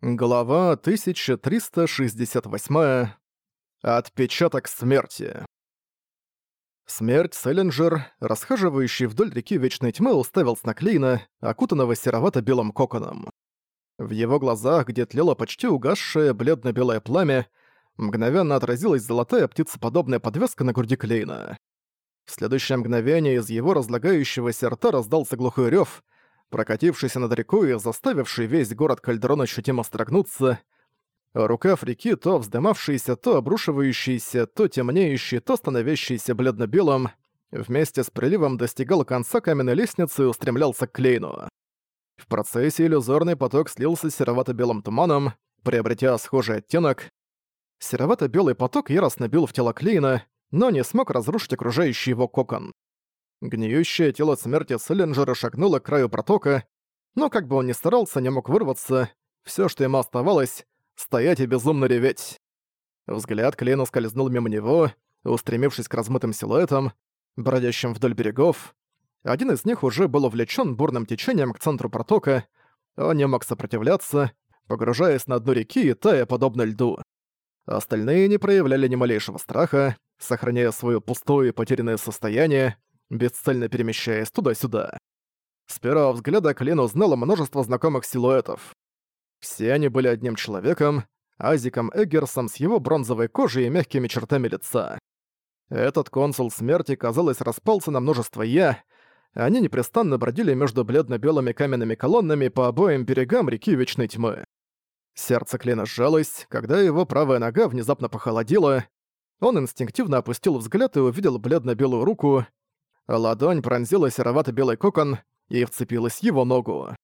Глава 1368. Отпечаток смерти. Смерть Селлинджер, расхаживающий вдоль реки Вечной Тьмы, уставился на Клейна, окутанного серовато-белым коконом. В его глазах, где тлело почти угасшее бледно-белое пламя, мгновенно отразилась золотая птицеподобная подвеска на груди Клейна. В следующее мгновение из его разлагающегося рта раздался глухой рёв, прокатившийся над рекой и заставивший весь город Кальдерон ощутимо строгнуться. Рукав реки, то вздымавшийся, то обрушивающийся, то темнеющий, то становящийся бледно-белым, вместе с приливом достигал конца каменной лестницы и устремлялся к Клейну. В процессе иллюзорный поток слился с серовато-белым туманом, приобретя схожий оттенок. Серовато-белый поток яростно бил в тело Клейна, но не смог разрушить окружающий его кокон. Гниющее тело смерти Селлинджера шагнуло к краю протока, но как бы он ни старался, не мог вырваться. Все, что ему оставалось — стоять и безумно реветь. Взгляд Клейна скользнул мимо него, устремившись к размытым силуэтам, бродящим вдоль берегов. Один из них уже был увлечен бурным течением к центру протока, он не мог сопротивляться, погружаясь на дно реки и тая подобно льду. Остальные не проявляли ни малейшего страха, сохраняя свое пустое и потерянное состояние, бесцельно перемещаясь туда-сюда. С первого взгляда Клин узнала множество знакомых силуэтов. Все они были одним человеком, Азиком Эггерсом с его бронзовой кожей и мягкими чертами лица. Этот консул смерти, казалось, распался на множество «я», они непрестанно бродили между бледно-белыми каменными колоннами по обоим берегам реки Вечной Тьмы. Сердце Клина сжалось, когда его правая нога внезапно похолодела. Он инстинктивно опустил взгляд и увидел бледно-белую руку, Ладонь пронзила серовато-белый кокон и вцепилась его ногу.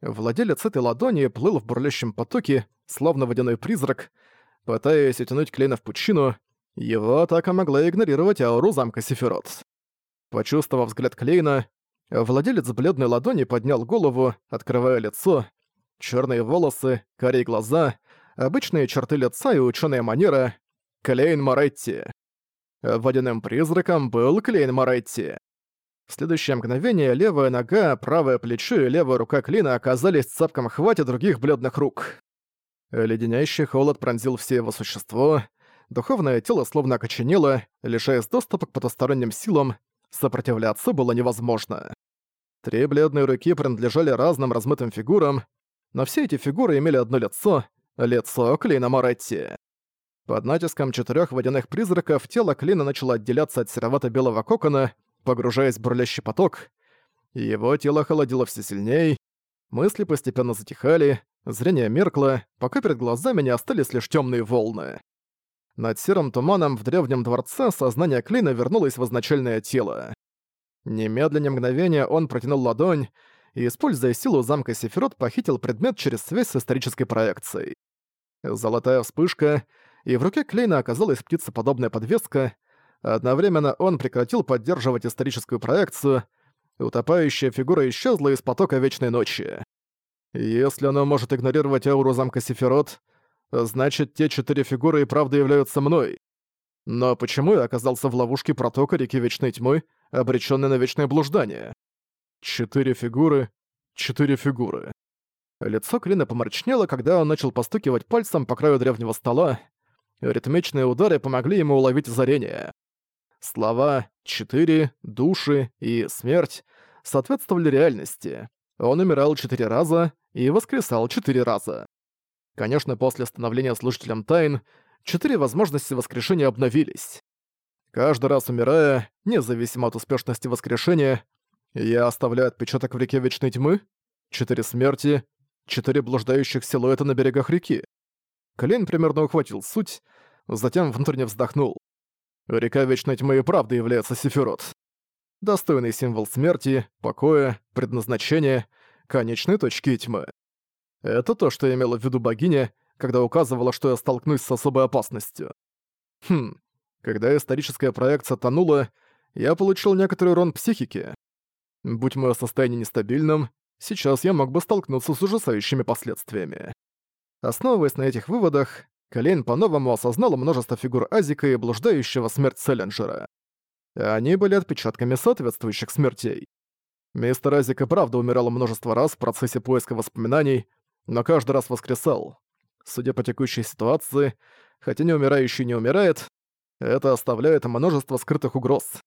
Владелец этой ладони плыл в бурлящем потоке, словно водяной призрак, пытаясь утянуть Клейна в пучину, его атака могла игнорировать ауру замка Сефирот. Почувствовав взгляд Клейна, владелец бледной ладони поднял голову, открывая лицо, черные волосы, карие глаза, обычные черты лица и ученая манера — Клейн Моретти. Водяным призраком был Клейн Моретти. В следующее мгновение левая нога, правое плечо и левая рука Клина оказались цапком хвате других бледных рук. Леденящий холод пронзил все его существо, духовное тело словно окоченело, лишаясь доступа к потусторонним силам, сопротивляться было невозможно. Три бледные руки принадлежали разным размытым фигурам, но все эти фигуры имели одно лицо — лицо Клина Моретти. Под натиском четырех водяных призраков тело Клина начало отделяться от серовато-белого кокона, погружаясь в бурлящий поток. Его тело холодило все сильней, мысли постепенно затихали, зрение меркло, пока перед глазами не остались лишь темные волны. Над серым туманом в древнем дворце сознание Клина вернулось в изначальное тело. Немедленно мгновение он протянул ладонь и, используя силу замка Сефирот, похитил предмет через связь с исторической проекцией. Золотая вспышка — и в руке Клейна оказалась птицеподобная подвеска. Одновременно он прекратил поддерживать историческую проекцию, и утопающая фигура исчезла из потока Вечной Ночи. Если она может игнорировать ауру замка Сефирот, значит, те четыре фигуры и правда являются мной. Но почему я оказался в ловушке протока реки Вечной Тьмы, обречённой на вечное блуждание? Четыре фигуры, четыре фигуры. Лицо Клина помрачнело, когда он начал постукивать пальцем по краю древнего стола. Ритмичные удары помогли ему уловить озарение. Слова «четыре», «души» и «смерть» соответствовали реальности. Он умирал четыре раза и воскресал четыре раза. Конечно, после становления служителем тайн, четыре возможности воскрешения обновились. Каждый раз умирая, независимо от успешности воскрешения, я оставляю отпечаток в реке Вечной Тьмы, четыре смерти, четыре блуждающих силуэта на берегах реки. Клейн примерно ухватил суть, затем внутренне вздохнул. Река Вечной Тьмы и правда является Сефирот. Достойный символ смерти, покоя, предназначения, конечной точки тьмы. Это то, что имела в виду богиня, когда указывала, что я столкнусь с особой опасностью. Хм, когда историческая проекция тонула, я получил некоторый урон психики. Будь мое состояние нестабильным, сейчас я мог бы столкнуться с ужасающими последствиями. Основываясь на этих выводах, Колейн по-новому осознал множество фигур Азика и блуждающего смерть Селлинджера. Они были отпечатками соответствующих смертей. Мистер Азик и правда умирал множество раз в процессе поиска воспоминаний, но каждый раз воскресал. Судя по текущей ситуации, хотя не умирающий не умирает, это оставляет множество скрытых угроз.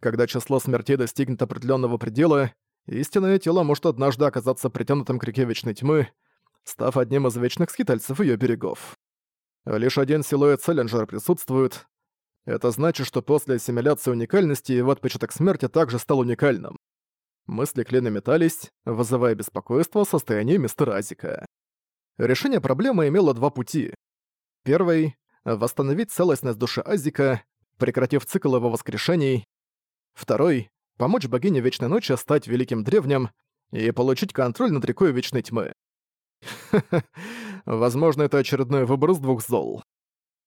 Когда число смертей достигнет определенного предела, истинное тело может однажды оказаться притянутым к реке Вечной Тьмы, став одним из вечных скитальцев ее берегов. Лишь один силуэт Селлинджера присутствует. Это значит, что после ассимиляции уникальности его отпечаток смерти также стал уникальным. Мысли Клина метались, вызывая беспокойство в состоянии мистера Азика. Решение проблемы имело два пути. Первый — восстановить целостность души Азика, прекратив цикл его воскрешений. Второй — помочь богине Вечной Ночи стать великим древним и получить контроль над рекой Вечной Тьмы. Возможно, это очередной выбор из двух зол.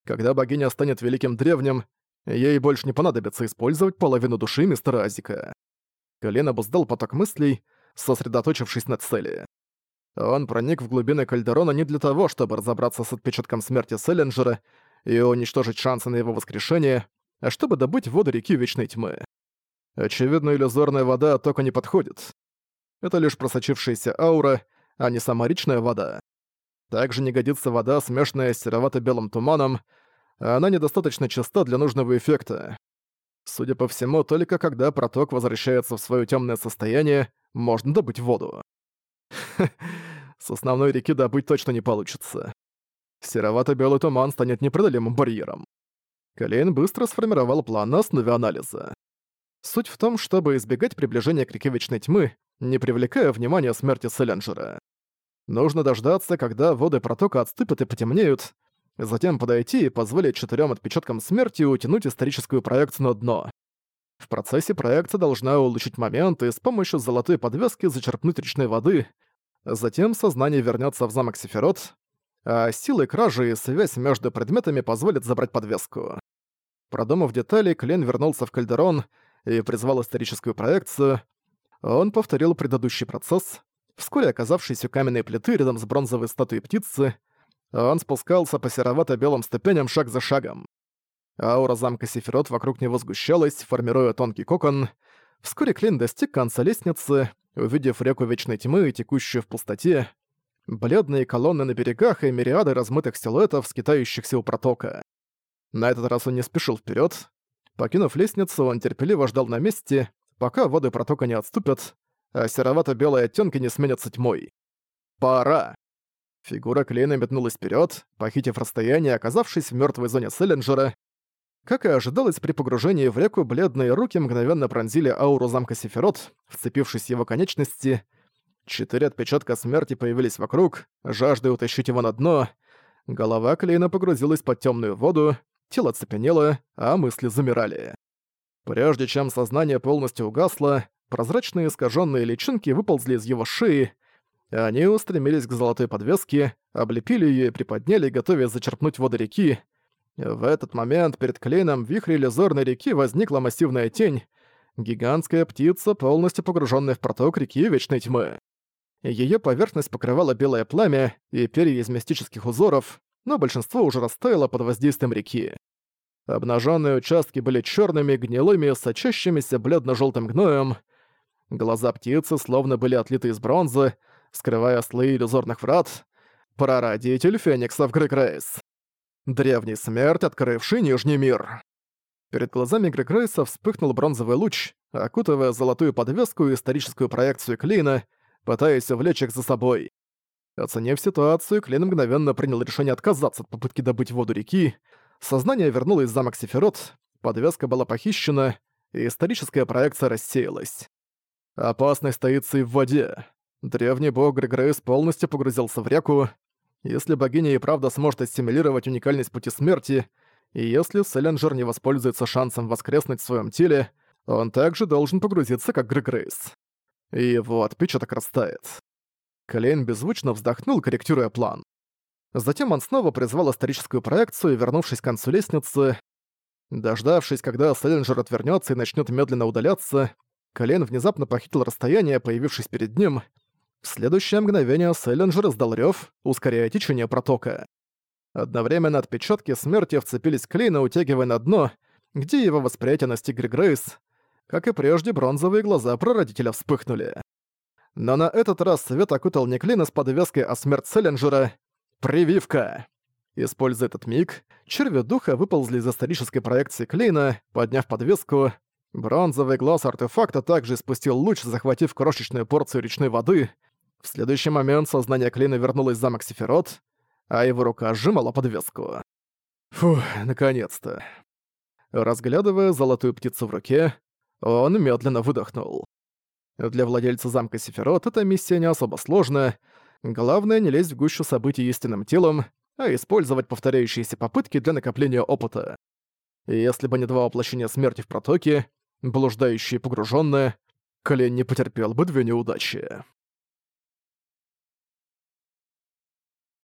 Когда богиня станет великим древним, ей больше не понадобится использовать половину души мистера Азика. Колен обуздал поток мыслей, сосредоточившись на цели. Он проник в глубины Кальдерона не для того, чтобы разобраться с отпечатком смерти Селлинджера и уничтожить шансы на его воскрешение, а чтобы добыть воду реки Вечной Тьмы. Очевидно, иллюзорная вода только не подходит. Это лишь просочившаяся аура, а не сама речная вода. Также не годится вода, смешанная с серовато-белым туманом, а она недостаточно чиста для нужного эффекта. Судя по всему, только когда проток возвращается в свое темное состояние, можно добыть воду. С основной реки добыть точно не получится. Серовато-белый туман станет непреодолимым барьером. Колейн быстро сформировал план на основе анализа. Суть в том, чтобы избегать приближения к реке Вечной Тьмы, не привлекая внимания смерти Селенджера. Нужно дождаться, когда воды протока отступят и потемнеют, затем подойти и позволить четырем отпечаткам смерти утянуть историческую проекцию на дно. В процессе проекция должна улучшить момент и с помощью золотой подвески зачерпнуть речной воды, затем сознание вернется в замок Сефирот, а силой кражи и связь между предметами позволит забрать подвеску. Продумав детали, Клен вернулся в Кальдерон и призвал историческую проекцию. Он повторил предыдущий процесс. Вскоре оказавшись у каменной плиты рядом с бронзовой статуей птицы, он спускался по серовато-белым ступеням шаг за шагом. Аура замка Сефирот вокруг него сгущалась, формируя тонкий кокон. Вскоре Клин достиг конца лестницы, увидев реку Вечной Тьмы, текущую в пустоте, бледные колонны на берегах и мириады размытых силуэтов, скитающихся у протока. На этот раз он не спешил вперед. Покинув лестницу, он терпеливо ждал на месте, пока воды протока не отступят, а серовато-белые оттенки не сменятся тьмой. Пора! Фигура Клейна метнулась вперед, похитив расстояние, оказавшись в мертвой зоне Селлинджера. Как и ожидалось при погружении в реку, бледные руки мгновенно пронзили ауру замка Сефирот, вцепившись в его конечности. Четыре отпечатка смерти появились вокруг, жаждой утащить его на дно. Голова Клейна погрузилась под темную воду, тело цепенело, а мысли замирали. Прежде чем сознание полностью угасло, прозрачные искаженные личинки выползли из его шеи, они устремились к золотой подвеске, облепили ее и приподняли, готовясь зачерпнуть воды реки. В этот момент перед Клейном вихре иллюзорной реки возникла массивная тень, гигантская птица, полностью погруженная в проток реки Вечной Тьмы. Ее поверхность покрывала белое пламя и перья из мистических узоров, но большинство уже растаяло под воздействием реки. Обнаженные участки были черными, гнилыми, сочащимися бледно-желтым гноем. Глаза птицы словно были отлиты из бронзы, скрывая слои иллюзорных врат, прародитель фениксов Грегрейс. Древний смерть, открывший Нижний мир. Перед глазами Грегрейса вспыхнул бронзовый луч, окутывая золотую подвеску и историческую проекцию Клина, пытаясь увлечь их за собой. Оценив ситуацию, Клин мгновенно принял решение отказаться от попытки добыть воду реки, сознание вернулось в замок Сефирот, подвеска была похищена, и историческая проекция рассеялась. Опасность стоится и в воде. Древний бог Грегрейс полностью погрузился в реку. Если богиня и правда сможет ассимилировать уникальность пути смерти, и если Селенджер не воспользуется шансом воскреснуть в своем теле, он также должен погрузиться, как Грегрейс. И его отпечаток растает. Клейн беззвучно вздохнул, корректируя план. Затем он снова призвал историческую проекцию, вернувшись к концу лестницы. Дождавшись, когда Селенджер отвернется и начнет медленно удаляться, Клейн внезапно похитил расстояние, появившись перед ним, в следующее мгновение Селлинджер издал рёв, ускоряя течение протока. Одновременно отпечатки смерти вцепились Клейна, утягивая на дно, где его восприятие настиг Грейс. Как и прежде, бронзовые глаза прародителя вспыхнули. Но на этот раз свет окутал не Клина с подвеской, а смерть Селлинджера. Прививка! Используя этот миг, черви духа выползли из исторической проекции Клейна, подняв подвеску. Бронзовый глаз артефакта также испустил луч, захватив крошечную порцию речной воды. В следующий момент сознание Клейна вернулось в замок Сефирот, а его рука сжимала подвеску. Фух, наконец-то. Разглядывая золотую птицу в руке, он медленно выдохнул. Для владельца замка Сефирот эта миссия не особо сложная. Главное не лезть в гущу событий истинным телом, а использовать повторяющиеся попытки для накопления опыта. Если бы не два воплощения смерти в протоке, блуждающие и погруженные, Колен не потерпел бы две неудачи.